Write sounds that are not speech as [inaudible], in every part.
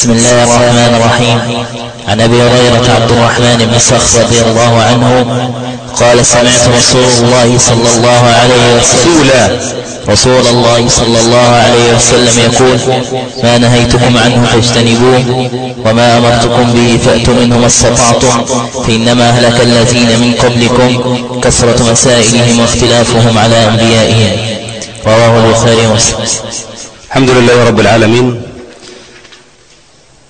بسم الله الرحمن الرحيم. عن أبي هريرة عبد الرحمن بن صخر رضي الله عنه قال سمعت رسول الله صلى الله عليه وسلم رسول الله صلى الله عليه وسلم يقول ما نهيتكم عنه فاجتنبوه وما أمرتكم به فأتوا منه ما استطعتم فإنما اهلك الذين من قبلكم كثرة مسائلهم واختلافهم على أنبيائهم. رواه البخاري ومسلم. الحمد لله رب العالمين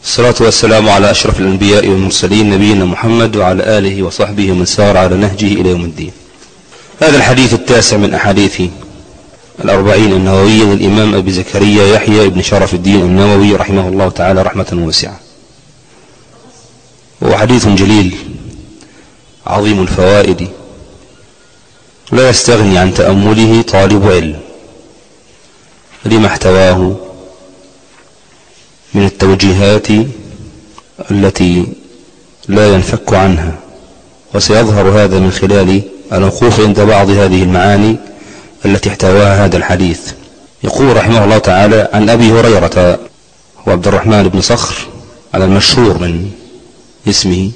الصلاة والسلام على أشرف الأنبياء والمرسلين نبينا محمد وعلى آله وصحبه ومن سار على نهجه إلى يوم الدين. هذا الحديث التاسع من أحاديث الأربعين النووية للإمام أبي زكريا يحيى بن شرف الدين النووي رحمه الله تعالى رحمة واسعة. وهو حديث جليل عظيم الفوائد لا يستغني عن تأمله طالب علم. لما احتواه؟ من التوجيهات التي لا ينفك عنها وسيظهر هذا من خلال الوقوف عند بعض هذه المعاني التي احتواها هذا الحديث. يقول رحمه الله تعالى عن أبي هريرة وعبد الرحمن بن صخر على المشهور من اسمه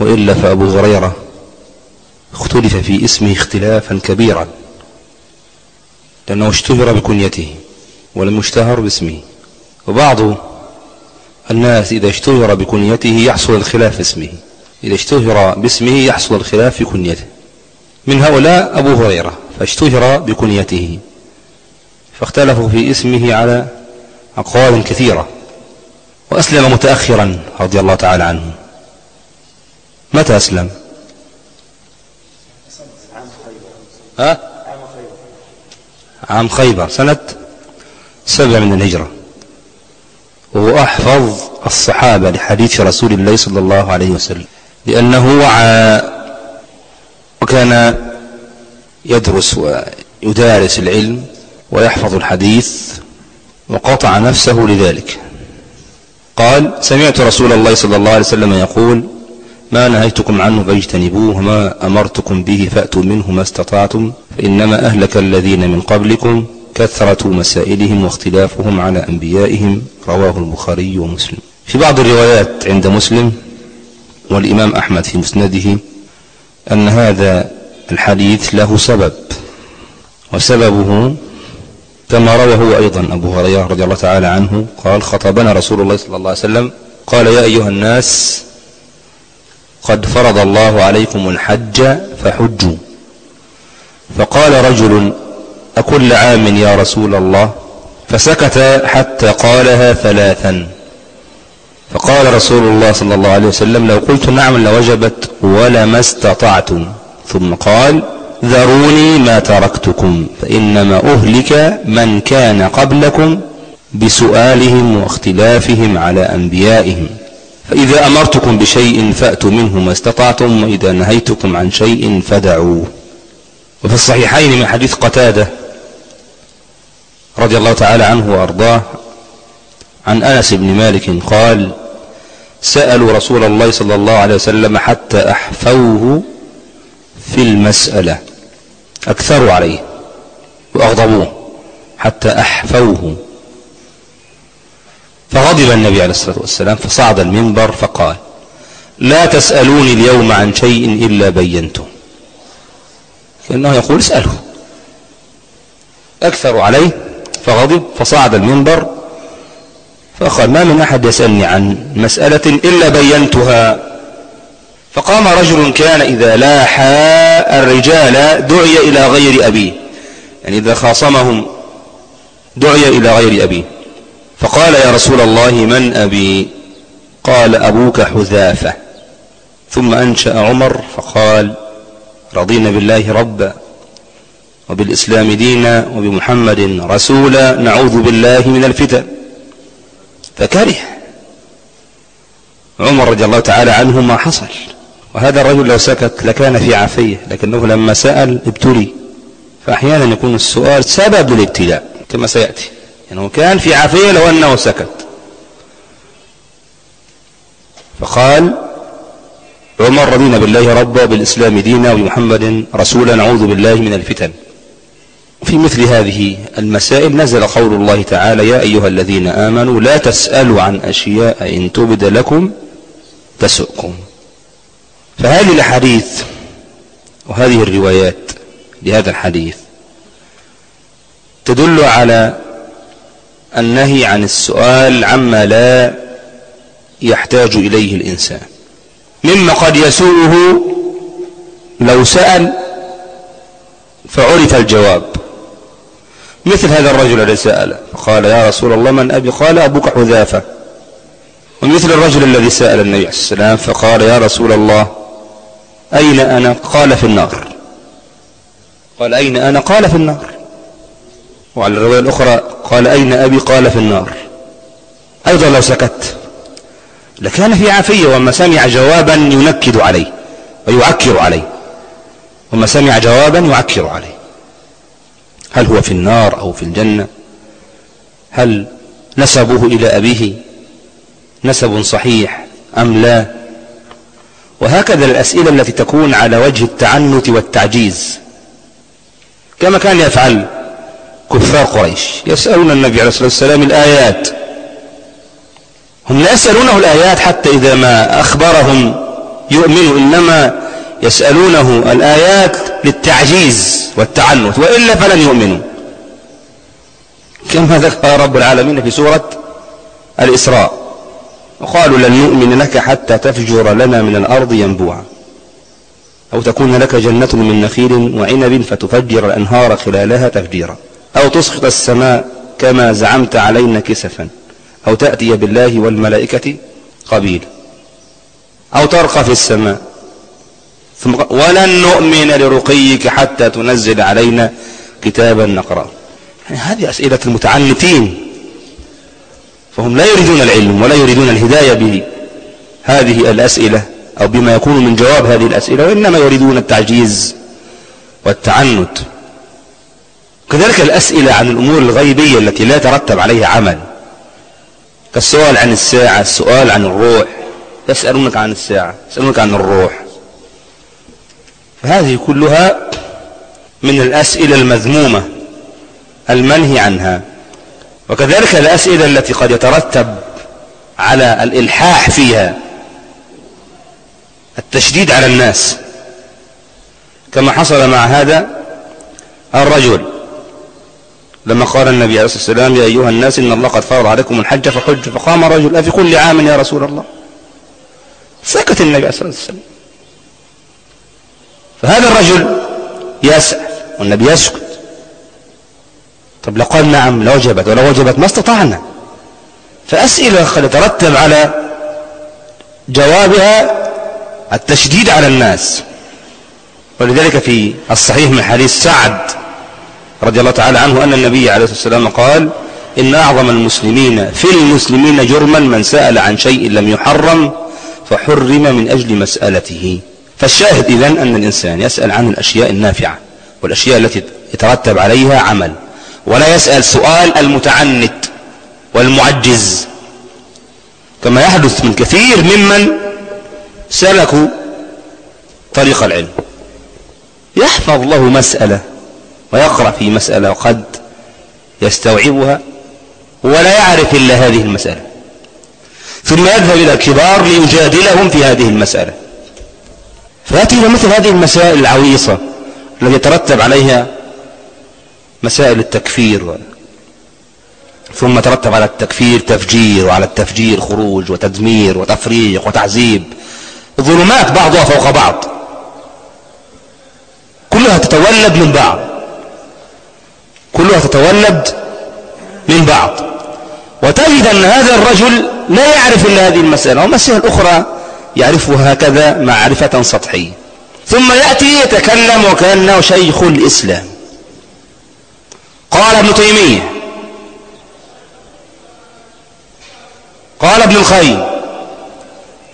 وإلا فأبو هريرة اختلف في اسمه اختلافا كبيرا لأنه اشتهر بكنيته ولم يشتهر باسمه وبعض الناس إذا اشتهر بكنيته يحصل الخلاف في اسمه. إذا اشتهر باسمه يحصل الخلاف في كنيته. من هؤلاء أبو هريرة فاشتهر بكنيته. فاختلفوا في اسمه على أقوال كثيرة. وأسلم متأخرا رضي الله تعالى عنه. متى أسلم؟ ها؟ عام خيبر. سنة سبع من الهجرة. وهو أحفظ الصحابة لحديث رسول الله صلى الله عليه وسلم لأنه وعى وكان يدرس ويدارس العلم ويحفظ الحديث وقطع نفسه لذلك. قال سمعت رسول الله صلى الله عليه وسلم يقول ما نهيتكم عنه فاجتنبوه وما أمرتكم به فأتوا منه ما استطعتم فإنما أهلك الذين من قبلكم كثرة مسائلهم واختلافهم على أنبيائهم رواه البخاري ومسلم. في بعض الروايات عند مسلم والإمام أحمد في مسنده أن هذا الحديث له سبب وسببه كما روى هو أيضا أبو هريرة رضي الله تعالى عنه قال خطبنا رسول الله صلى الله عليه وسلم قال يا أيها الناس قد فرض الله عليكم الحج فحجوا فقال رجل أكل عام يا رسول الله؟ فسكت حتى قالها ثلاثا. فقال رسول الله صلى الله عليه وسلم لو قلت نعم لوجبت ولما استطعتم. ثم قال ذروني ما تركتكم فإنما أهلك من كان قبلكم بسؤالهم واختلافهم على أنبيائهم. فإذا أمرتكم بشيء فأتوا منه ما استطعتم وإذا نهيتكم عن شيء فدعوه. وفي الصحيحين من حديث قتادة رضي الله تعالى عنه وأرضاه عن أنس بن مالك قال سألوا رسول الله صلى الله عليه وسلم حتى أحفوه في المسألة أكثروا عليه وأغضبوه حتى أحفوه. فغضب النبي عليه الصلاة والسلام فصعد المنبر فقال لا تسألوني اليوم عن شيء إلا بينته. كأنه يقول اسأله. أكثر عليه فغضب فصعد المنبر فقال ما من أحد يسألني عن مسألة إلا بينتها. فقام رجل كان إذا لاح الرجال دعي إلى غير أبيه. يعني إذا خاصمهم دعي إلى غير أبيه. فقال يا رسول الله من أبي؟ قال أبوك حذافة. ثم أنشأ عمر فقال رضينا بالله ربا. وبالإسلام دينا وبمحمد رسولا نعوذ بالله من الفتن. فكره. عمر رضي الله تعالى عنه ما حصل. وهذا الرجل لو سكت لكان في عافية لكنه لما سأل ابتلي. فأحيانا يكون السؤال سبب للابتلاء كما سيأتي. يعني كان في عافية لو أنه سكت. فقال عمر رضينا بالله ربا بالإسلام دينا وبمحمد رسولا نعوذ بالله من الفتن. في مثل هذه المسائل نزل قول الله تعالى يا أيها الذين آمنوا لا تسألوا عن أشياء إن تبد لكم تسؤكم. فهذه الأحاديث وهذه الروايات لهذا الحديث تدل على النهي عن السؤال عما لا يحتاج إليه الإنسان. مما قد يسوءه لو سأل فعرف الجواب. مثل هذا الرجل الذي سأل قال يا رسول الله من أبي؟ قال أبوك حذافة. ومثل الرجل الذي سأل النبي عليه السلام فقال يا رسول الله أين أنا؟ قال في النار. قال أين أنا؟ قال في النار. وعلى الرواية الأخرى قال أين أبي؟ قال في النار. أيضا لو سكت. لكان في عافية وما سمع جوابا ينكد عليه ويعكر عليه. وما سمع جوابا يعكر عليه. هل هو في النار أو في الجنة؟ هل نسبه إلى أبيه؟ نسب صحيح أم لا؟ وهكذا الأسئلة التي تكون على وجه التعنت والتعجيز. كما كان يفعل كفار قريش يسألون النبي عليه الصلاة والسلام الآيات. هم لا يسألونه الآيات حتى إذا ما أخبرهم يؤمنوا إنما يسألونه الآيات للتعجيز والتعنت وإلا فلن يؤمنوا. كما ذكر رب العالمين في سورة الإسراء وقالوا لن نؤمن لك حتى تفجر لنا من الأرض ينبوعا. أو تكون لك جنة من نخيل وعنب فتفجر الأنهار خلالها تفجيرا. أو تسقط السماء كما زعمت علينا كسفا. أو تأتي بالله والملائكة قبيلا أو ترقى في السماء ثم ولن نؤمن لرقيك حتى تنزل علينا كتابا نقرأ يعني هذه أسئلة المتعنتين. فهم لا يريدون العلم ولا يريدون الهداية بهذه الأسئلة أو بما يكون من جواب هذه الأسئلة وإنما يريدون التعجيز والتعنت. كذلك الأسئلة عن الأمور الغيبية التي لا ترتب عليها عمل. كالسؤال عن الساعة السؤال عن الروح. يسألونك عن الساعة يسألونك عن الروح. فهذه كلها من الأسئلة المذمومة المنهي عنها. وكذلك الأسئلة التي قد يترتب على الإلحاح فيها التشديد على الناس. كما حصل مع هذا الرجل لما قال النبي عليه الصلاة والسلام يا أيها الناس إن الله قد فرض عليكم الحج فحج فقام رجل أفي كل عام يا رسول الله؟ سكت النبي عليه الصلاة والسلام. فهذا الرجل يسأل والنبي يسكت. طب لو قال نعم لوجبت ولو وجبت ما استطعنا. فأسئلة قد يترتب على جوابها التشديد على الناس. ولذلك في الصحيح من حديث سعد رضي الله تعالى عنه أن النبي عليه الصلاة والسلام قال إن أعظم المسلمين في المسلمين جرما من سأل عن شيء لم يحرم فحرم من أجل مسألته. فالشاهد إذن أن الإنسان يسأل عن الأشياء النافعة والأشياء التي يترتب عليها عمل ولا يسأل سؤال المتعنت والمعجز. كما يحدث من كثير ممن سلكوا طريق العلم. يحفظ له مسألة ويقرأ في مسألة وقد يستوعبها ولا يعرف إلا هذه المسألة. ثم يذهب إلى الكبار ليجادلهم في هذه المسألة. فيأتي إلى مثل هذه المسائل العويصة التي يترتب عليها مسائل التكفير. ثم ترتب على التكفير تفجير وعلى التفجير خروج وتدمير وتفريق وتعذيب. ظلمات بعضها فوق بعض. كلها تتولد من بعض. كلها تتولد من بعض. وتجد أن هذا الرجل لا يعرف إلا هذه المسألة ومسائل أخرى يعرفها هكذا معرفة سطحية. ثم يأتي يتكلم وكأنه شيخ الإسلام. قال ابن تيمية قال ابن الخيم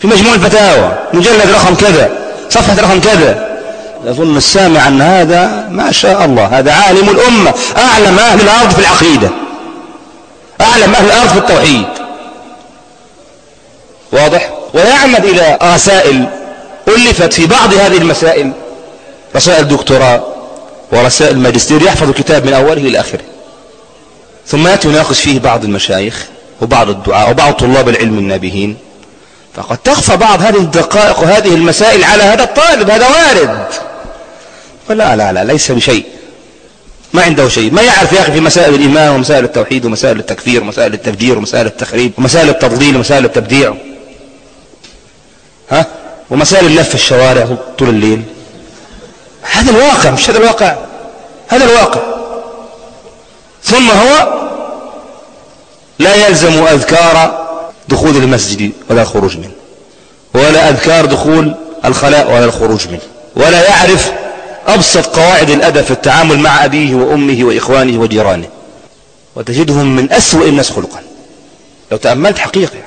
في مجموع الفتاوى مجلد رقم كذا صفحة رقم كذا يظن السامع أن هذا ما شاء الله هذا عالم الأمة أعلم أهل الأرض في العقيدة أعلم أهل الأرض في التوحيد. واضح؟ ويعمد إلى رسائل ألفت في بعض هذه المسائل. رسائل دكتوراه ورسائل الماجستير يحفظ الكتاب من أوله إلى آخره. ثم يأتي يناقش فيه بعض المشايخ وبعض الدعاء وبعض طلاب العلم النابهين. فقد تخفى بعض هذه الدقائق وهذه المسائل على هذا الطالب هذا وارد. فلا لا لا ليس بشيء. ما عنده شيء. ما يعرف يا أخي في مسائل الإيمان ومسائل التوحيد ومسائل التكفير ومسائل التفجير ومسائل التخريب ومسائل التضليل ومسائل التبديع. ها؟ ومسائل اللف في الشوارع طول الليل. هذا الواقع مش هذا الواقع هذا الواقع. ثم هو لا يلزم أذكار دخول المسجد ولا الخروج منه ولا أذكار دخول الخلاء ولا الخروج منه ولا يعرف أبسط قواعد الأدب في التعامل مع أبيه وأمه وإخوانه وجيرانه. وتجدهم من أسوأ الناس خلقا. لو تأملت حقيقة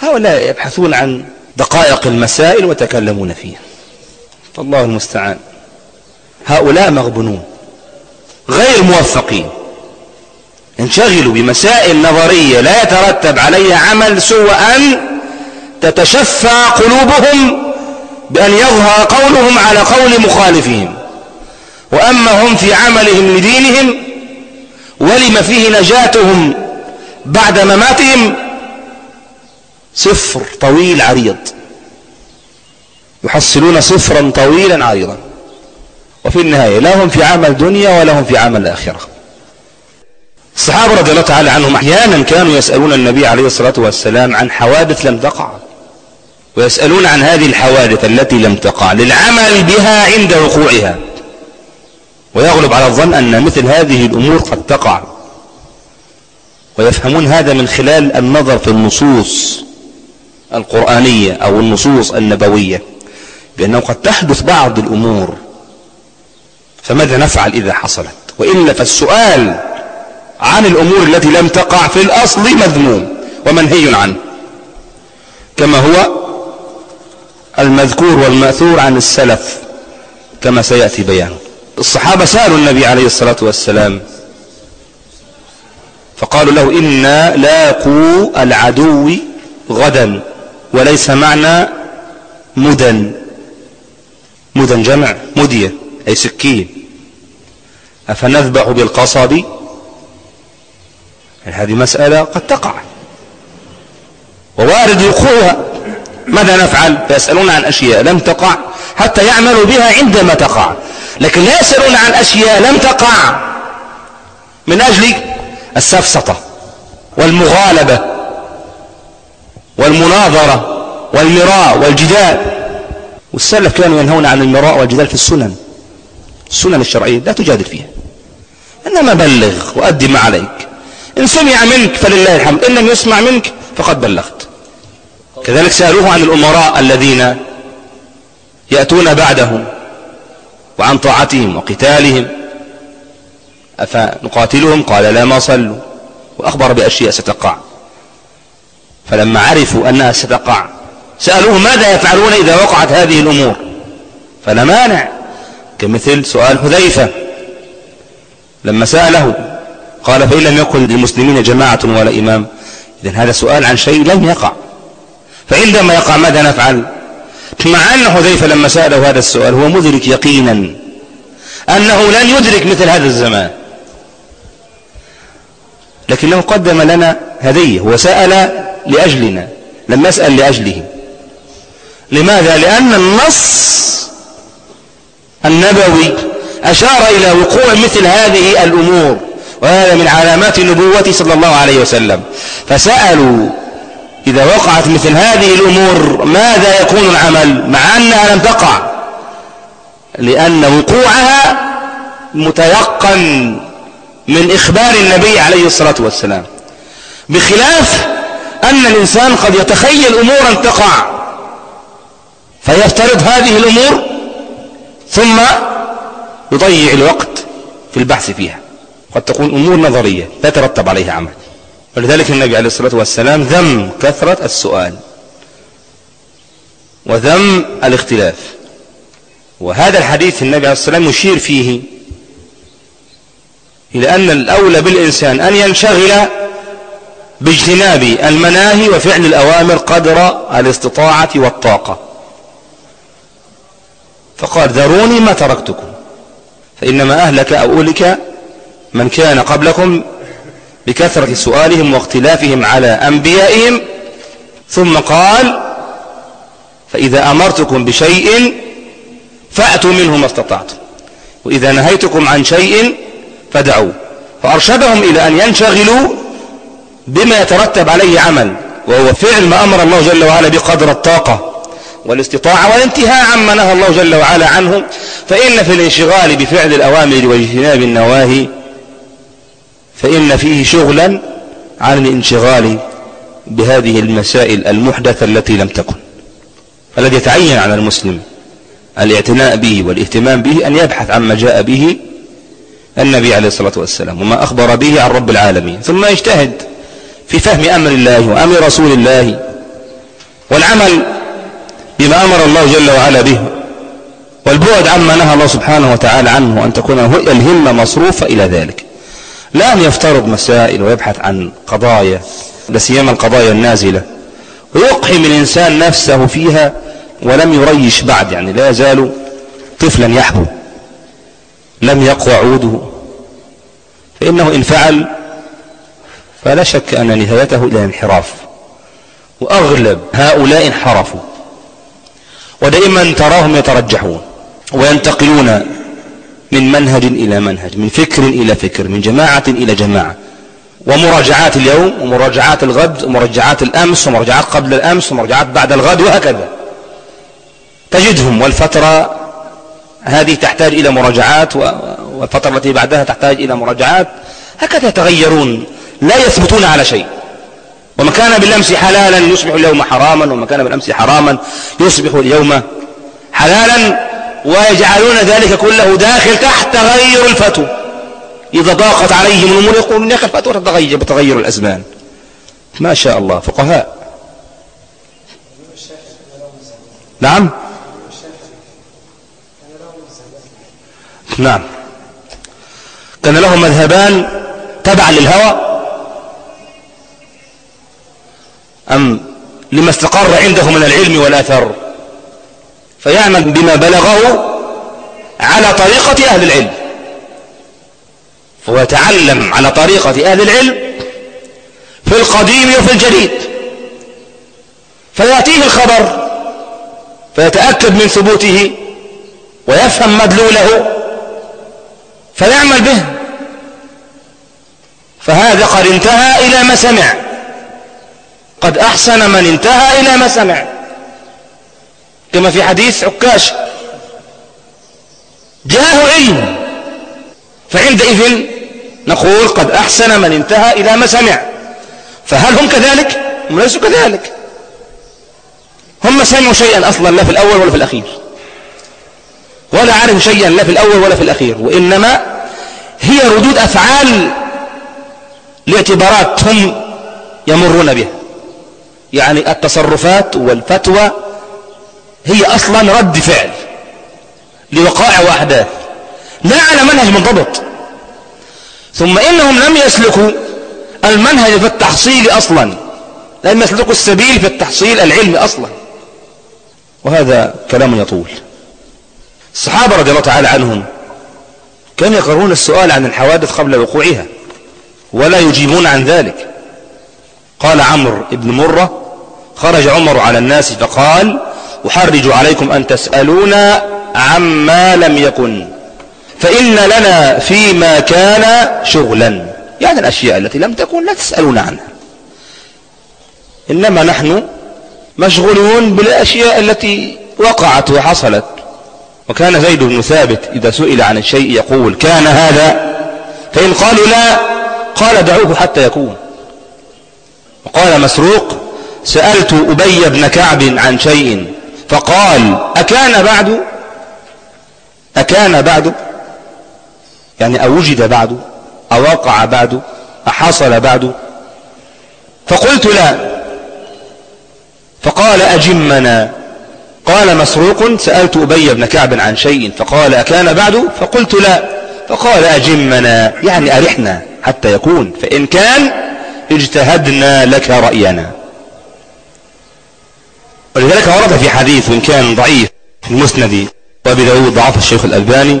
هؤلاء يبحثون عن دقائق المسائل وتكلمون فيها. فالله المستعان. هؤلاء مغبنون غير موفقين. انشغلوا بمسائل نظرية لا يترتب عليها عمل سوى أن تتشفى قلوبهم بأن يظهر قولهم على قول مخالفهم. وأما هم في عملهم لدينهم ولم فيه نجاتهم بعد مماتهم صفر طويل عريض. يحصلون صفرا طويلا عريضا. وفي النهاية لا هم في عمل دنيا ولا هم في عمل آخرة. الصحابة رضي الله تعالى عنهم أحيانا كانوا يسألون النبي عليه الصلاة والسلام عن حوادث لم تقع. ويسألون عن هذه الحوادث التي لم تقع للعمل بها عند وقوعها. ويغلب على الظن أن مثل هذه الأمور قد تقع. ويفهمون هذا من خلال النظر في النصوص. القرآنية أو النصوص النبوية بأنه قد تحدث بعض الأمور فماذا نفعل إذا حصلت؟ وإلا فالسؤال عن الأمور التي لم تقع في الأصل مذموم ومنهي عنه. كما هو المذكور والمأثور عن السلف كما سيأتي بيانه الصحابة سألوا النبي عليه الصلاة والسلام فقالوا له إنا لاقوا العدو غدا. وليس معنى مدن. مدن جمع مدية أي سكين. أفنذبح بالقصب؟ هذه مسألة قد تقع. ووارد وقوعها. ماذا نفعل؟ فيسألون عن أشياء لم تقع حتى يعملوا بها عندما تقع. لكن لا يسألون عن أشياء لم تقع. من أجل السفسطة والمغالبة. والمناظرة والمراء والجدال. والسلف كانوا ينهون عن المراء والجدال في السنن السنن الشرعية لا تجادل فيها. إنما بلغ وأدي ما عليك. إن سمع منك فلله الحمد إن لم يسمع منك فقد بلغت. كذلك سألوه عن الأمراء الذين يأتون بعدهم وعن طاعتهم وقتالهم. أفنقاتلهم؟ قال لا ما صلوا. وأخبر بأشياء ستقع. فلما عرفوا أنها ستقع سألوه ماذا يفعلون إذا وقعت هذه الأمور؟ فلا مانع كمثل سؤال حذيفة. لما سأله قال فإن لم يكن للمسلمين جماعة ولا إمام إذن هذا سؤال عن شيء لم يقع. فعندما يقع ماذا نفعل؟ مع أن حذيفة لما سأله هذا السؤال هو مدرك يقينا أنه لن يدرك مثل هذا الزمان. لكنه قدم لنا هدية وسأل لأجلنا لم يسأل لأجله. لماذا؟ لأن النص النبوي أشار إلى وقوع مثل هذه الأمور وهذا من علامات النبوة صلى الله عليه وسلم. فسألوا إذا وقعت مثل هذه الأمور ماذا يكون العمل؟ مع أنها لم تقع. لأن وقوعها متيقن من إخبار النبي عليه الصلاة والسلام. بخلاف أن الإنسان قد يتخيل أمورا تقع فيفترض هذه الأمور ثم يضيع الوقت في البحث فيها. قد تكون أمور نظرية لا ترتب عليها عمل. ولذلك النبي عليه الصلاة والسلام ذم كثرة السؤال وذم الاختلاف. وهذا الحديث النبي عليه الصلاة والسلام يشير فيه إلى أن الأولى بالإنسان أن ينشغل باجتناب المناهي وفعل الأوامر قدر الاستطاعة والطاقة. فقال ذروني ما تركتكم فإنما أهلك أو أهلك من كان قبلكم بكثرة سؤالهم واختلافهم على أنبيائهم. ثم قال فإذا أمرتكم بشيء فأتوا منه ما استطعتم وإذا نهيتكم عن شيء فدعوا فأرشدهم إلى أن ينشغلوا بما يترتب عليه عمل وهو فعل ما أمر الله جل وعلا بقدر الطاقة والاستطاعة والانتهاء عما نهى الله جل وعلا عنه فإن في الانشغال بفعل الأوامر واجتناب النواهي فإن فيه شغلا عن الانشغال بهذه المسائل المحدثة التي لم تكن. الذي يتعين على المسلم الاعتناء به والاهتمام به أن يبحث عما جاء به النبي عليه الصلاة والسلام وما أخبر به عن رب العالمين ثم يجتهد. في فهم أمر الله وأمر رسول الله والعمل بما أمر الله جل وعلا به والبعد عما نهى الله سبحانه وتعالى عنه وأن تكون الهمة مصروفة إلى ذلك. لا أن يفترض مسائل ويبحث عن قضايا لا سيما القضايا النازلة. ويقحم الإنسان نفسه فيها ولم يريش بعد يعني لا يزال طفلا يحبو لم يقوى عوده. فإنه إن فعل فلا شك أن نهايته إلى انحراف. وأغلب هؤلاء انحرفوا. ودائما تراهم يترجحون وينتقلون من منهج إلى منهج من فكر إلى فكر من جماعة إلى جماعة. ومراجعات اليوم ومراجعات الغد ومراجعات الأمس ومراجعات قبل الأمس ومراجعات بعد الغد وهكذا. تجدهم والفترة هذه تحتاج إلى مراجعات والفترة التي بعدها تحتاج إلى مراجعات. هكذا يتغيرون. لا يثبتون على شيء. وما كان بالأمس حلالا يصبح اليوم حراما وما كان بالأمس حراما يصبح اليوم حلالا. ويجعلون ذلك كله داخل تحت تغير الفتو إذا ضاقت عليهم الأمور يقولون يا أخي الفتوى تتغير بتغير الأزمان. ما شاء الله فقهاء. نعم؟ نعم. كان لهم مذهبان تبعا للهوى. أم لما استقر عنده من العلم والأثر؟ فيعمل بما بلغه على طريقة أهل العلم. ويتعلم على طريقة أهل العلم في القديم وفي الجديد. فيأتيه الخبر فيتأكد من ثبوته ويفهم مدلوله فيعمل به. فهذا قد انتهى إلى ما سمع. قد أحسن من انتهى إلى ما سمع. كما في حديث عكاش. جاءه علم. فعندئذ نقول قد أحسن من انتهى إلى ما سمع. فهل هم كذلك؟ هم ليسوا كذلك. هم سمعوا شيئا أصلا لا في الأول ولا في الأخير. ولا عرفوا شيئا لا في الأول ولا في الأخير. وإنما هي ردود أفعال لاعتبارات هم يمرون بها. يعني التصرفات والفتوى هي أصلا رد فعل لوقائع وأحداث لا على منهج منضبط. ثم إنهم لم يسلكوا المنهج في التحصيل أصلا لم يسلكوا السبيل في التحصيل العلمي أصلا. وهذا كلام يطول. الصحابة رضي الله تعالى عنهم كانوا يقرون السؤال عن الحوادث قبل وقوعها ولا يجيبون عن ذلك. قال عمرو بن مرة خرج عمر على الناس فقال أحرج عليكم أن تسألونا عما لم يكن فإن لنا فيما كان شغلا. يعني الأشياء التي لم تكن لا تسألون عنها. إنما نحن مشغولون بالأشياء التي وقعت وحصلت. وكان زيد بن ثابت إذا سئل عن الشيء يقول كان هذا؟ فإن قالوا لا قال دعوه حتى يكون. وقال مسروق سألت أبي بن كعب عن شيء فقال أكان بعد؟ أكان بعد؟ يعني أوجد بعد؟ أوقع بعد؟ أحصل بعد؟ فقلت لا. فقال أجمنا. قال مسروق سألت أبي بن كعب عن شيء فقال أكان بعد؟ فقلت لا. فقال أجمنا. يعني أرحنا حتى يكون فإن كان اجتهدنا لك رأينا. ولذلك ورد في حديث وإن كان ضعيف في المسند وأبي داود ضعف الشيخ الألباني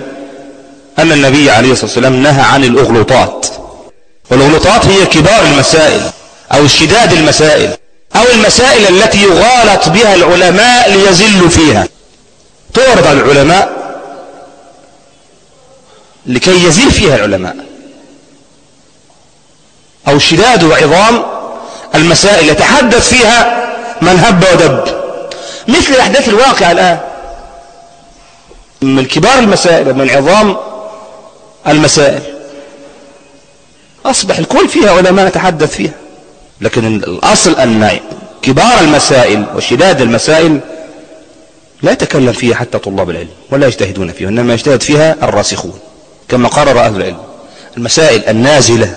أن النبي عليه الصلاة والسلام نهى عن الأغلوطات والأغلوطات هي كبار المسائل أو شداد المسائل أو المسائل التي يغالط بها العلماء ليزلوا فيها. تعرض على العلماء لكي يزيل فيها العلماء. أو شداد وعظام المسائل يتحدث فيها من هب ودب. مثل الأحداث الواقعة الآن. من كبار المسائل ومن عظام المسائل. أصبح الكل فيها علماء يتحدث فيها. لكن الأصل أن كبار المسائل وشداد المسائل لا يتكلم فيها حتى طلاب العلم ولا يجتهدون فيها إنما يجتهد فيها الراسخون كما قرر أهل العلم. المسائل النازلة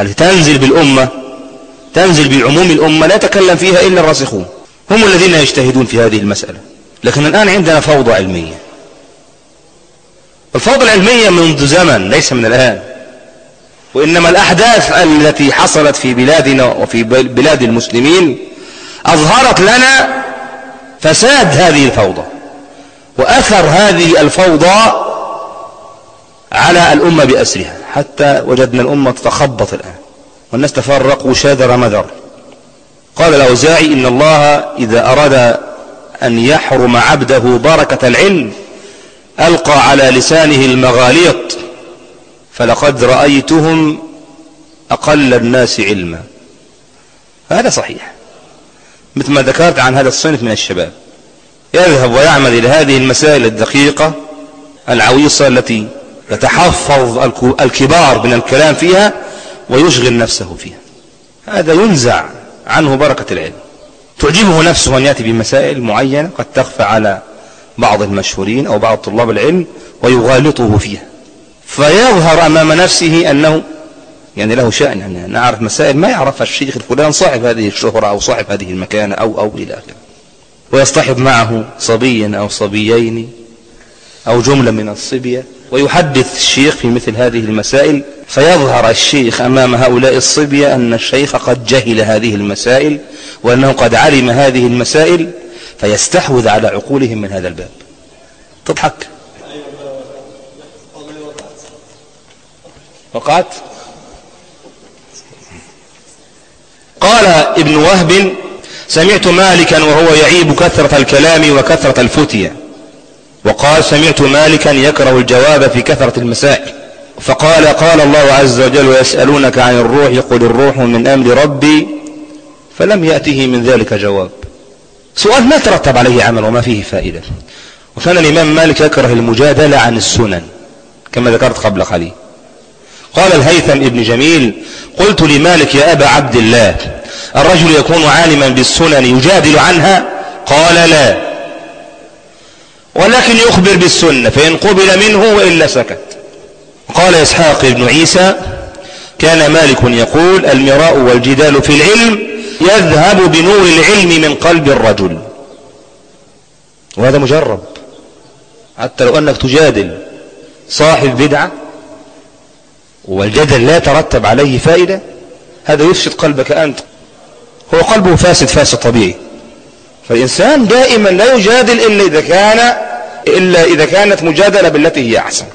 التي تنزل بالأمة تنزل بعموم الأمة لا يتكلم فيها إلا الراسخون. هم الذين يجتهدون في هذه المسألة. لكن الآن عندنا فوضى علمية. الفوضى العلمية منذ زمن ليس من الآن. وإنما الأحداث التي حصلت في بلادنا وفي بلاد المسلمين أظهرت لنا فساد هذه الفوضى. وأثر هذه الفوضى على الأمة بأسرها. حتى وجدنا الأمة تتخبط الآن. والناس تفرقوا شادر مذر. قال الأوزاعي إن الله إذا أراد أن يحرم عبده بركة العلم ألقى على لسانه المغاليط فلقد رأيتهم أقل الناس علما. هذا صحيح. مثل ما ذكرت عن هذا الصنف من الشباب. يذهب ويعمل إلى هذه المسائل الدقيقة العويصة التي يتحفظ الكبار من الكلام فيها ويشغل نفسه فيها. هذا ينزع عنه بركة العلم. تعجبه نفسه أن يأتي بمسائل معينة قد تخفى على بعض المشهورين أو بعض طلاب العلم ويغالطه فيها. فيظهر أمام نفسه أنه يعني له شأن يعني نعرف مسائل ما يعرفها الشيخ الفلان صاحب هذه الشهرة أو صاحب هذه المكانة أو أو إلى آخره. ويصطحب معه صبيا أو صبيين. أو جملة من الصبية ويحدث الشيخ في مثل هذه المسائل فيظهر الشيخ أمام هؤلاء الصبية أن الشيخ قد جهل هذه المسائل وأنه قد علم هذه المسائل فيستحوذ على عقولهم من هذا الباب. تضحك. وقعت. قال ابن وهب سمعت مالكا وهو يعيب كثرة الكلام وكثرة الفتية. وقال سمعت مالكا يكره الجواب في كثرة المسائل. فقال قال الله عز وجل ويسألونك عن الروح قل الروح من أمر ربي فلم يأته من ذلك جواب. سؤال ما ترتب عليه عمل وما فيه فائدة. وكان الإمام مالك يكره المجادلة عن السنن كما ذكرت قبل قليل. قال الهيثم ابن جميل قلت لمالك يا أبا عبد الله الرجل يكون عالما بالسنن يجادل عنها؟ قال لا. ولكن يخبر بالسنة فإن قبل منه وإلا سكت. قال إسحاق بن عيسى كان مالك يقول المراء والجدال في العلم يذهب بنور العلم من قلب الرجل. وهذا مجرب. حتى لو أنك تجادل صاحب بدعة والجدل لا ترتب عليه فائدة هذا يفسد قلبك أنت. هو قلبه فاسد فاسد طبيعي. فالإنسان دائما لا يجادل إلا إذا كان إلا إذا كانت مجادلة بالتي هي أحسن.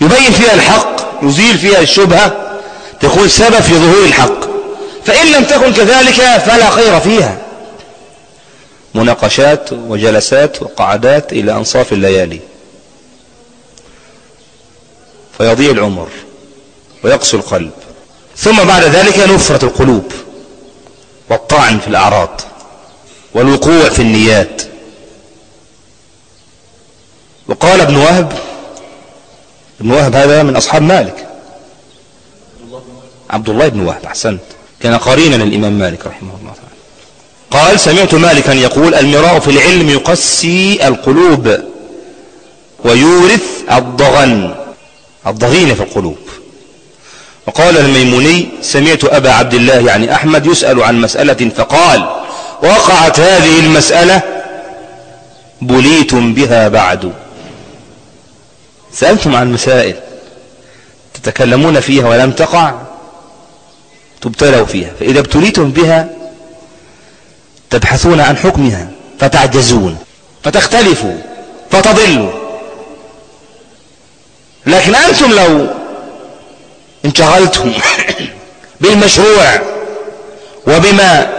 يبين فيها الحق يزيل فيها الشبهة تكون سبب في ظهور الحق. فإن لم تكن كذلك فلا خير فيها. مناقشات وجلسات وقعدات إلى أنصاف الليالي. فيضيع العمر ويقسو القلب. ثم بعد ذلك نفرة القلوب. والطعن في الأعراض. والوقوع في النيات. وقال ابن وهب ابن وهب هذا من أصحاب مالك. عبد الله بن وهب أحسنت. كان قرينا للإمام مالك رحمه الله تعالى. قال سمعت مالكا يقول المراء في العلم يقسي القلوب ويورث الضغن. الضغين في القلوب. وقال الميموني سمعت أبا عبد الله يعني أحمد يسأل عن مسألة فقال وقعت هذه المسألة بليتم بها بعد. سألتم عن مسائل تتكلمون فيها ولم تقع تبتلوا فيها فإذا ابتليتم بها تبحثون عن حكمها فتعجزون فتختلفوا فتضلوا. لكن أنتم لو انشغلتم [coughs] بالمشروع وبما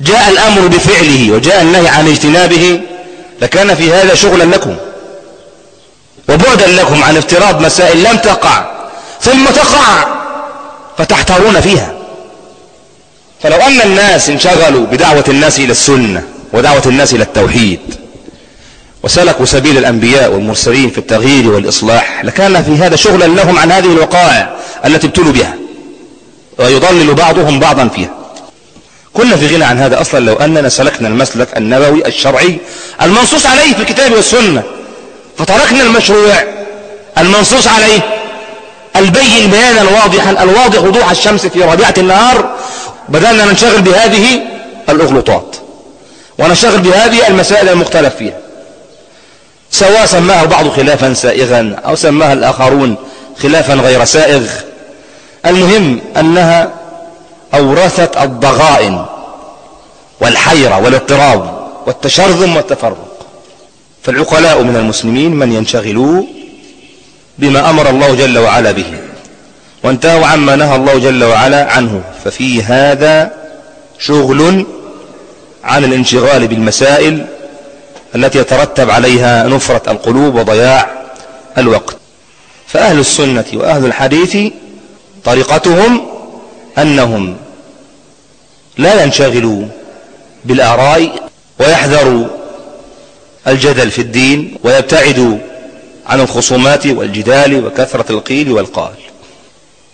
جاء الأمر بفعله وجاء النهي عن اجتنابه لكان في هذا شغلا لكم. وبعدا لكم عن افتراض مسائل لم تقع ثم تقع فتحتارون فيها. فلو أن الناس انشغلوا بدعوة الناس إلى السنة ودعوة الناس إلى التوحيد وسلكوا سبيل الأنبياء والمرسلين في التغيير والإصلاح لكان في هذا شغلا لهم عن هذه الوقائع التي ابتلوا بها ويضلل بعضهم بعضا فيها. كنا في غنى عن هذا أصلا لو أننا سلكنا المسلك النبوي الشرعي المنصوص عليه في الكتاب والسنة. فتركنا المشروع المنصوص عليه البين بيانا واضحا الواضح وضوح الشمس في ربيعة النهار بدأنا ننشغل بهذه الأغلطات ونشغل بهذه المسائل المختلف فيها. سواء سماها بعض خلافا سائغا أو سماها الآخرون خلافا غير سائغ. المهم أنها أورثت الضغائن والحيرة والاضطراب والتشرذم والتفرق. فالعقلاء من المسلمين من ينشغلوا بما أمر الله جل وعلا به وانتهوا عما نهى الله جل وعلا عنه ففي هذا شغل عن الانشغال بالمسائل التي يترتب عليها نفرة القلوب وضياع الوقت. فأهل السنة وأهل الحديث طريقتهم أنهم لا ينشغلوا بالآراء ويحذروا الجدل في الدين ويبتعدوا عن الخصومات والجدال وكثرة القيل والقال.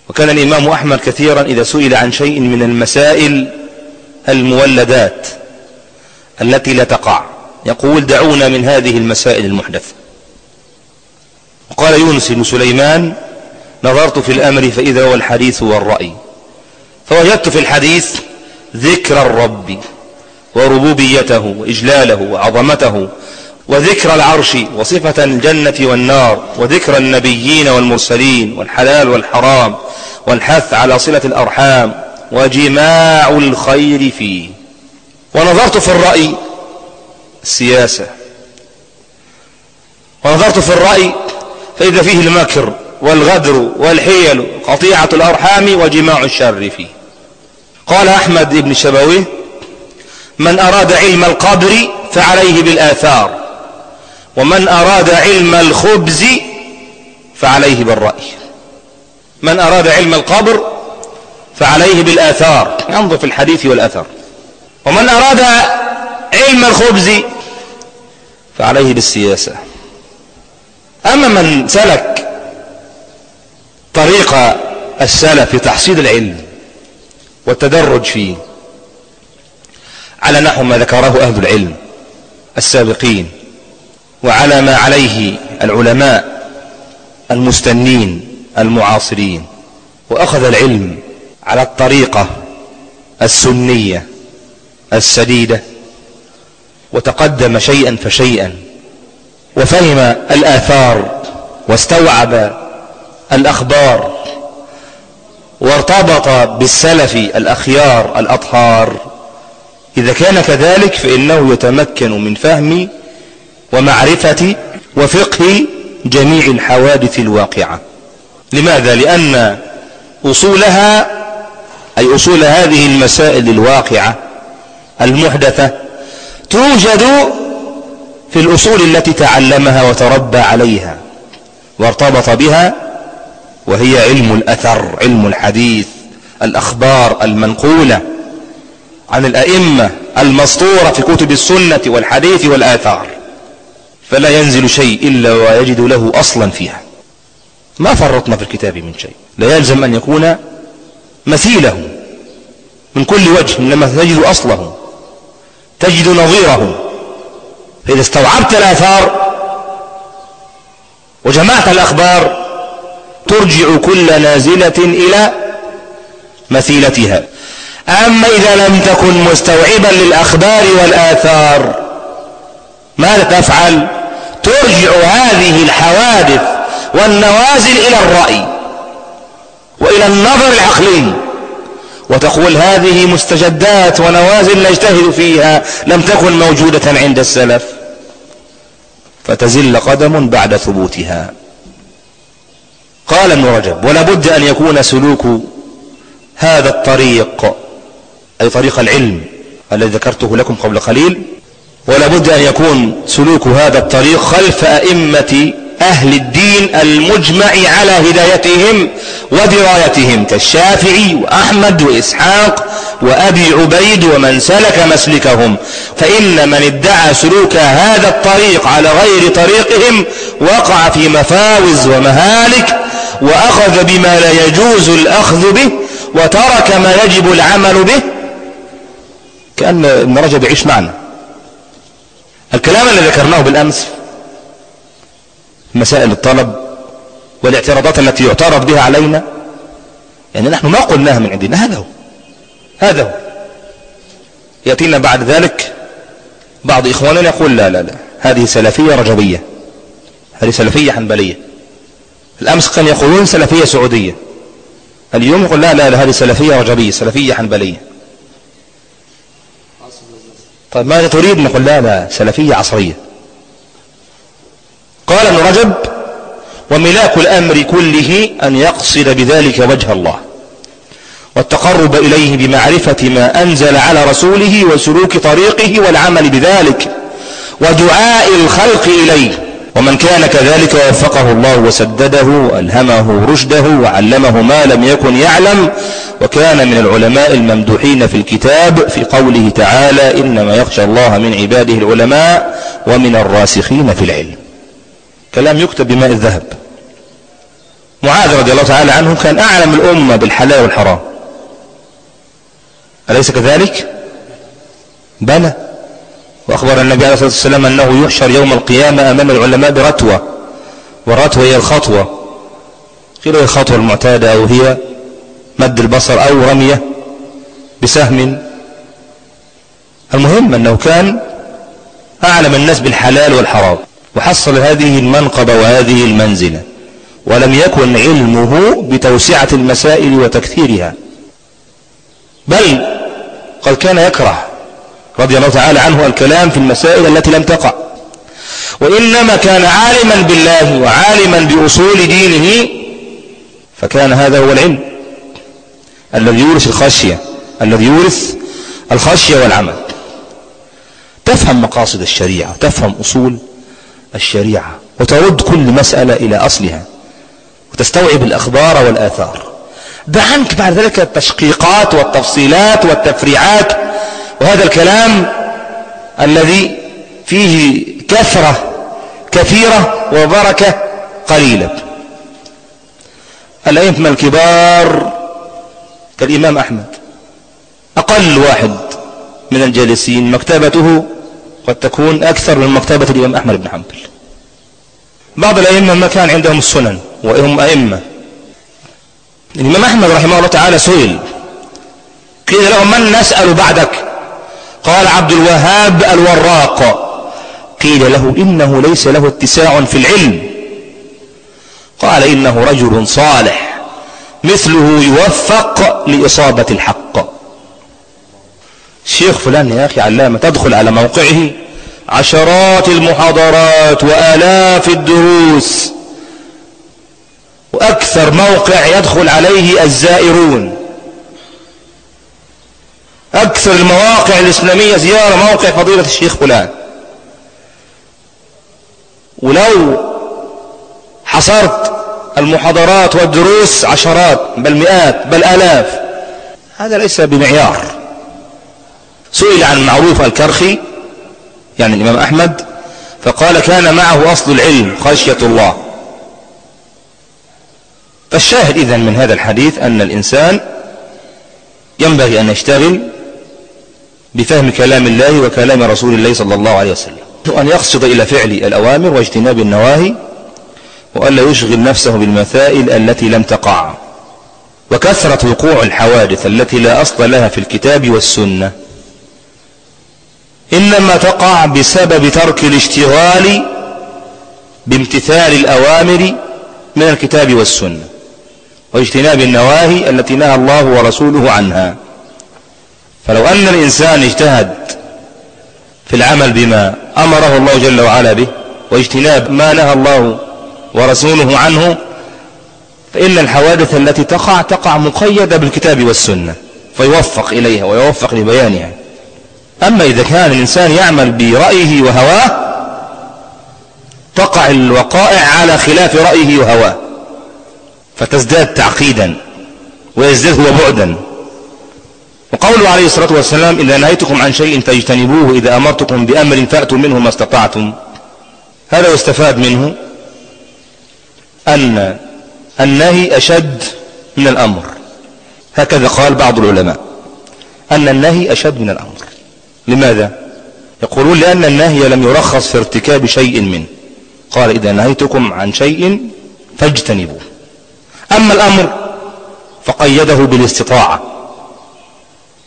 وكان الإمام أحمد كثيرا إذا سئل عن شيء من المسائل المولدات التي لا تقع يقول دعونا من هذه المسائل المحدثة وقال يونس بن سليمان نظرت في الأمر فإذا هو الحديث والرأي فوجدت في الحديث ذكر الرب وربوبيته وإجلاله وعظمته وذكر العرش وصفة الجنة والنار وذكر النبيين والمرسلين والحلال والحرام والحث على صلة الأرحام وجماع الخير فيه. ونظرت في الرأي السياسة. ونظرت في الرأي فإذا فيه المكر والغدر والحيل قطيعة الأرحام وجماع الشر فيه. قال أحمد بن شبويه من أراد علم القدر فعليه بالآثار ومن أراد علم الخبز فعليه بالرأي. من أراد علم القبر فعليه بالآثار. ينظر في الحديث والأثر. ومن أراد علم الخبز فعليه بالسياسة. أما من سلك طريق السلف في تحصيل العلم والتدرج فيه على نحو ما ذكره أهل العلم السابقين وعلى ما عليه العلماء المستنين المعاصرين. وأخذ العلم على الطريقة السنية السديدة وتقدم شيئا فشيئا وفهم الآثار واستوعب الأخبار وارتبط بالسلف الأخيار الأطهار. إذا كان كذلك فإنه يتمكن من فهم ومعرفة وفقه جميع الحوادث الواقعة لماذا؟ لأن أصولها أي أصول هذه المسائل الواقعة المحدثة توجد في الأصول التي تعلمها وتربى عليها وارتبط بها وهي علم الأثر علم الحديث الأخبار المنقولة عن الأئمة المسطورة في كتب السنة والحديث والآثار فلا ينزل شيء إلا ويجد له أصلا فيها. ما فرطنا في الكتاب من شيء. لا يلزم أن يكون مثيله من كل وجه إنما تجد أصله. تجد نظيره. فإذا استوعبت الآثار وجمعت الأخبار ترجع كل نازلة إلى مثيلتها. أما إذا لم تكن مستوعبا للأخبار والآثار ماذا تفعل؟ ترجع هذه الحوادث والنوازل إلى الرأي وإلى النظر العقلي وتقول هذه مستجدات ونوازل نجتهد فيها لم تكن موجودة عند السلف فتزل قدم بعد ثبوتها. قال ابن رجب ولا بد أن يكون سلوك هذا الطريق أي طريق العلم الذي ذكرته لكم قبل قليل ولا بد أن يكون سلوك هذا الطريق خلف أئمة أهل الدين المجمع على هدايتهم ودرايتهم كالشافعي وأحمد وإسحاق وأبي عبيد ومن سلك مسلكهم. فإن من ادعى سلوك هذا الطريق على غير طريقهم وقع في مفاوز ومهالك وأخذ بما لا يجوز الأخذ به وترك ما يجب العمل به كأن ابن رجب يعيش معنا. الكلام الذي ذكرناه بالأمس مسائل الطلب والاعتراضات التي يعترض بها علينا يعني نحن ما قلناها من عندنا هذا هو هذا هو. يأتينا بعد ذلك بعض إخواننا يقول لا لا لا هذه سلفية رجبية هذه سلفية حنبلية. الأمس كان يقولون سلفية سعودية اليوم يقول لا لا لا هذه سلفية رجبية سلفية حنبلية. طيب ماذا تريد؟ نقول لا لا سلفية عصرية. قال ابن رجب وملاك الأمر كله أن يقصد بذلك وجه الله والتقرب إليه بمعرفة ما أنزل على رسوله وسلوك طريقه والعمل بذلك ودعاء الخلق إليه. ومن كان كذلك وفقه الله وسدده وألهمه رشده وعلمه ما لم يكن يعلم وكان من العلماء الممدوحين في الكتاب في قوله تعالى إنما يخشى الله من عباده العلماء ومن الراسخين في العلم. كلام يكتب بماء الذهب. معاذ رضي الله تعالى عنه كان أعلم الأمة بالحلال والحرام. أليس كذلك؟ بلى. وأخبر النبي عليه الصلاة والسلام أنه يحشر يوم القيامة أمام العلماء برتوة والرتوة هي الخطوة. قيل هي الخطوة المعتادة أو هي مد البصر أو رمية بسهم. المهم أنه كان أعلم الناس بالحلال والحرام وحصل هذه المنقبة وهذه المنزلة ولم يكن علمه بتوسعة المسائل وتكثيرها بل قد كان يكره رضي الله تعالى عنه الكلام في المسائل التي لم تقع. وإنما كان عالما بالله وعالما بأصول دينه فكان هذا هو العلم الذي يورث الخشية الذي يورث الخشية والعمل. تفهم مقاصد الشريعة تفهم أصول الشريعة وترد كل مسألة إلى أصلها وتستوعب الأخبار والآثار. دع عنك بعد ذلك التشقيقات والتفصيلات والتفريعات وهذا الكلام الذي فيه كثرة كثيرة وبركة قليلة. الأئمة الكبار كالإمام أحمد أقل واحد من الجالسين مكتبته قد تكون أكثر من مكتبة الإمام أحمد بن حنبل. بعض الأئمة ما كان عندهم السنن وهم أئمة. الإمام أحمد رحمه الله تعالى سئل قيل له من نسأل بعدك؟ قال عبد الوهاب الوراق. قيل له إنه ليس له اتساع في العلم. قال إنه رجل صالح مثله يوفق لإصابة الحق. شيخ فلان يا أخي علامة تدخل على موقعه. عشرات المحاضرات وآلاف الدروس. وأكثر موقع يدخل عليه الزائرون. أكثر المواقع الإسلامية زيارة موقع فضيلة الشيخ فلان. ولو حصرت المحاضرات والدروس عشرات بل مئات بل آلاف هذا ليس بمعيار. سئل عن معروف الكرخي يعني الإمام أحمد فقال كان معه أصل العلم خشية الله. فالشاهد إذن من هذا الحديث أن الإنسان ينبغي أن يشتغل بفهم كلام الله وكلام رسول الله صلى الله عليه وسلم. وأن يقصد إلى فعل الأوامر واجتناب النواهي وألا يشغل نفسه بالمسائل التي لم تقع. وكثرة وقوع الحوادث التي لا أصل لها في الكتاب والسنة. إنما تقع بسبب ترك الاشتغال بامتثال الأوامر من الكتاب والسنة واجتناب النواهي التي نهى الله ورسوله عنها. فلو أن الإنسان اجتهد في العمل بما أمره الله جل وعلا به واجتناب ما نهى الله ورسوله عنه فإن الحوادث التي تقع تقع مقيدة بالكتاب والسنة فيوفق إليها ويوفق لبيانها. أما إذا كان الإنسان يعمل برأيه وهواه تقع الوقائع على خلاف رأيه وهواه فتزداد تعقيدا ويزداد هو بعدا. وقوله عليه الصلاة والسلام إذا نهيتكم عن شيء فاجتنبوه. إذا أمرتكم بأمر فأتوا منه ما استطعتم. هذا يستفاد منه أن النهي أشد من الأمر. هكذا قال بعض العلماء. أن النهي أشد من الأمر. لماذا؟ يقولون لأن النهي لم يرخص في ارتكاب شيء منه. قال إذا نهيتكم عن شيء فاجتنبوه. أما الأمر فقيده بالاستطاعة.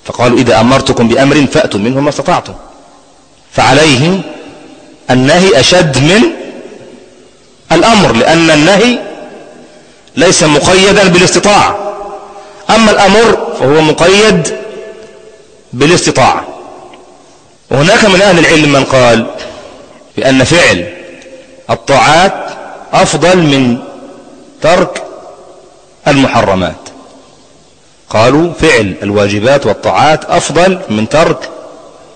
فقالوا إذا أمرتكم بأمر فأتوا منه ما استطعتم. فعليه النهي أشد من الأمر لأن النهي ليس مقيدا بالاستطاعة. أما الأمر فهو مقيد بالاستطاعة. وهناك من أهل العلم من قال بأن فعل الطاعات أفضل من ترك المحرمات. قالوا فعل الواجبات والطاعات أفضل من ترك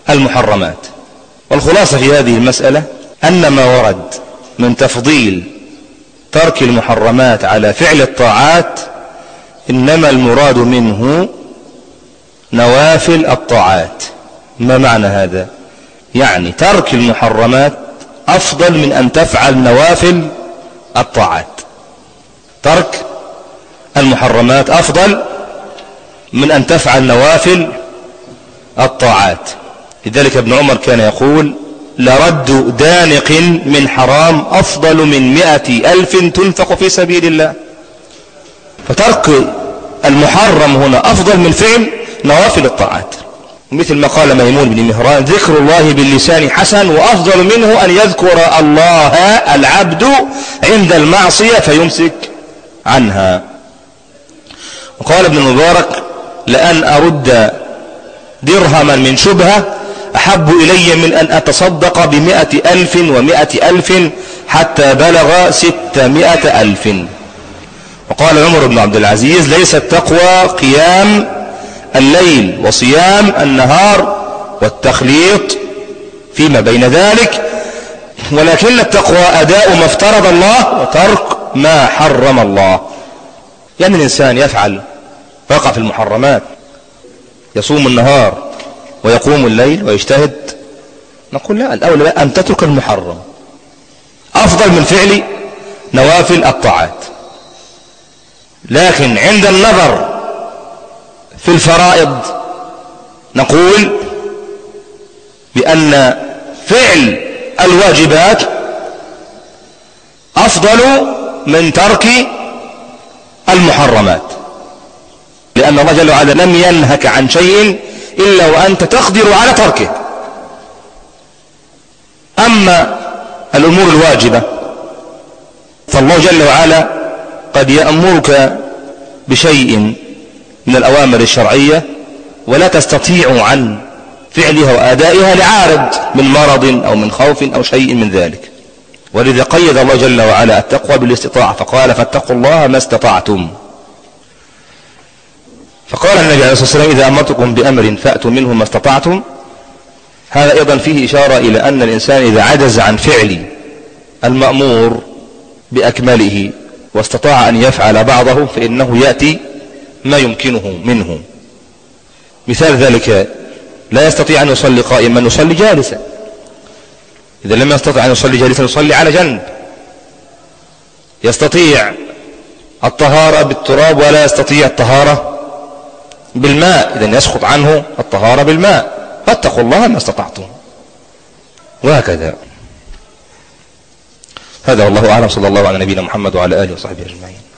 المحرمات. والخلاصة في هذه المسألة أن ما ورد من تفضيل ترك المحرمات على فعل الطاعات إنما المراد منه نوافل الطاعات. ما معنى هذا؟ يعني ترك المحرمات أفضل من أن تفعل نوافل الطاعات. ترك المحرمات أفضل من أن تفعل نوافل الطاعات. لذلك ابن عمر كان يقول لرد دانق من حرام أفضل من مئة ألف تنفق في سبيل الله. فترك المحرم هنا أفضل من فعل نوافل الطاعات. مثل ما قال ميمون بن مهران ذكر الله باللسان حسن وأفضل منه أن يذكر الله العبد عند المعصية فيمسك عنها. وقال ابن المبارك لأن أرد درهما من شبهة أحب إلي من أن أتصدق بمئة ألف ومئة ألف حتى بلغ ستمائة ألف. وقال عمر بن عبد العزيز ليس التقوى قيام الليل وصيام النهار والتخليط فيما بين ذلك ولكن التقوى أداء ما افترض الله وترك ما حرم الله. يعني الإنسان يفعل ويقع في المحرمات. يصوم النهار ويقوم الليل ويجتهد. نقول لا الأولى أن تترك المحرم. أفضل من فعل نوافل الطاعات. لكن عند النظر في الفرائض نقول بأن فعل الواجبات أفضل من ترك المحرمات. لأن الله جل وعلا لم ينهك عن شيء إلا وأنت تقدر على تركه. أما الأمور الواجبة فالله جل وعلا قد يأمرك بشيء من الأوامر الشرعية ولا تستطيع عن فعلها وآدائها لعارض من مرض أو من خوف أو شيء من ذلك. ولذا قيد الله جل وعلا التقوى بالاستطاعة فقال فاتقوا الله ما استطعتم. فقال النبي عليه الصلاة والسلام إذا أمرتكم بأمر فأتوا منه ما استطعتم. هذا أيضا فيه إشارة إلى أن الإنسان إذا عجز عن فعل المأمور بأكمله واستطاع أن يفعل بعضه فإنه يأتي ما يمكنه منه. مثال ذلك لا يستطيع أن يصلي قائما يصلي جالسا. إذا لم يستطع أن يصلي جالسا يصلي على جنب. يستطيع الطهارة بالتراب ولا يستطيع الطهارة بالماء. إذا يسقط عنه الطهارة بالماء. فاتقوا الله ما استطعتم. وهكذا. هذا والله أعلم. صلى الله على نبينا محمد وعلى آله وصحبه أجمعين.